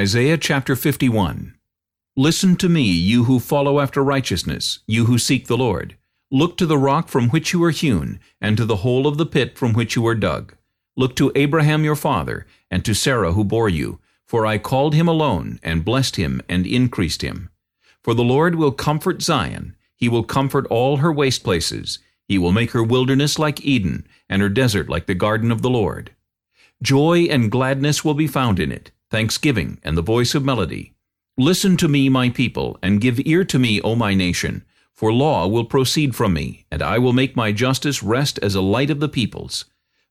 Isaiah chapter 51 Listen to me, you who follow after righteousness, you who seek the Lord. Look to the rock from which you were hewn, and to the hole of the pit from which you were dug. Look to Abraham your father, and to Sarah who bore you, for I called him alone, and blessed him, and increased him. For the Lord will comfort Zion, he will comfort all her waste places. He will make her wilderness like Eden, and her desert like the garden of the Lord. Joy and gladness will be found in it, thanksgiving and the voice of melody. Listen to me, my people, and give ear to me, O my nation, for law will proceed from me, and I will make my justice rest as a light of the peoples.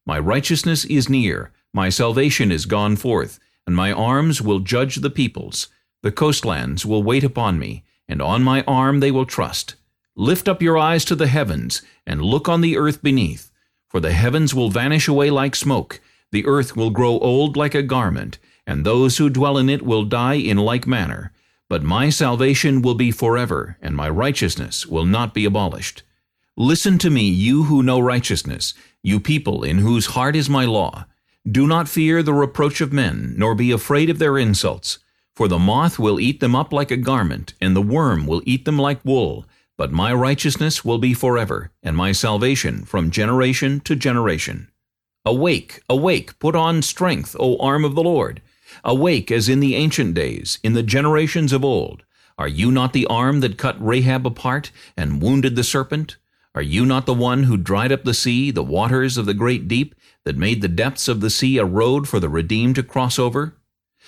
My righteousness is near, my salvation is gone forth, and my arms will judge the peoples. The coastlands will wait upon me, and on my arm they will trust. Lift up your eyes to the heavens, and look on the earth beneath. For the heavens will vanish away like smoke, the earth will grow old like a garment, and those who dwell in it will die in like manner. But my salvation will be forever, and my righteousness will not be abolished. Listen to me, you who know righteousness, you people in whose heart is my law. Do not fear the reproach of men, nor be afraid of their insults. For the moth will eat them up like a garment, and the worm will eat them like wool. But my righteousness will be forever, and my salvation from generation to generation. Awake, awake, put on strength, O arm of the Lord. Awake as in the ancient days, in the generations of old. Are you not the arm that cut Rahab apart and wounded the serpent? Are you not the one who dried up the sea, the waters of the great deep, that made the depths of the sea a road for the redeemed to cross over?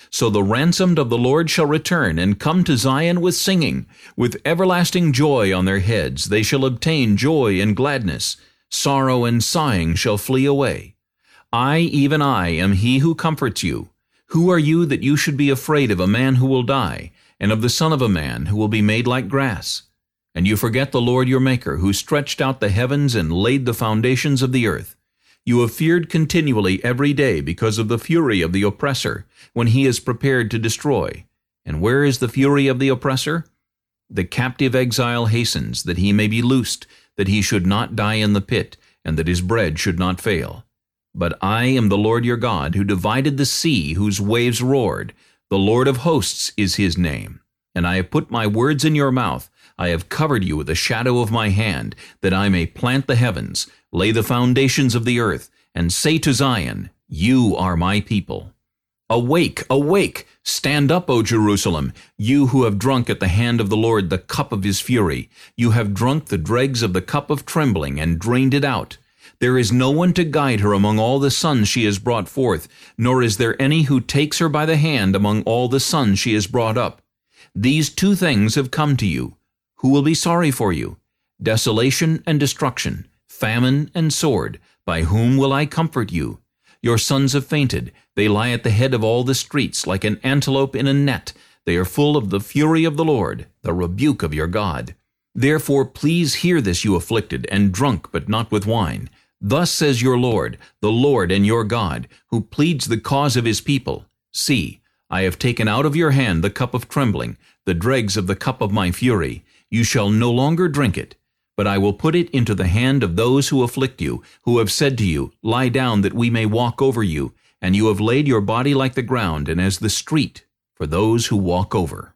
So the ransomed of the Lord shall return and come to Zion with singing. With everlasting joy on their heads they shall obtain joy and gladness. Sorrow and sighing shall flee away. I, even I, am he who comforts you. Who are you that you should be afraid of a man who will die, and of the son of a man who will be made like grass? And you forget the Lord your Maker, who stretched out the heavens and laid the foundations of the earth. You have feared continually every day because of the fury of the oppressor, when he is prepared to destroy. And where is the fury of the oppressor? The captive exile hastens, that he may be loosed, that he should not die in the pit, and that his bread should not fail. But I am the Lord your God, who divided the sea, whose waves roared. The Lord of hosts is his name. And I have put my words in your mouth. I have covered you with the shadow of my hand, that I may plant the heavens, lay the foundations of the earth, and say to Zion, You are my people. Awake, awake, stand up, O Jerusalem, you who have drunk at the hand of the Lord the cup of his fury. You have drunk the dregs of the cup of trembling, and drained it out. There is no one to guide her among all the sons she has brought forth, nor is there any who takes her by the hand among all the sons she has brought up. These two things have come to you. Who will be sorry for you? Desolation and destruction, famine and sword. By whom will I comfort you? Your sons have fainted. They lie at the head of all the streets like an antelope in a net. They are full of the fury of the Lord, the rebuke of your God. Therefore please hear this, you afflicted, and drunk, but not with wine. Thus says your Lord, the Lord and your God, who pleads the cause of his people. See, I have taken out of your hand the cup of trembling, the dregs of the cup of my fury. You shall no longer drink it, but I will put it into the hand of those who afflict you, who have said to you, Lie down that we may walk over you, and you have laid your body like the ground and as the street for those who walk over.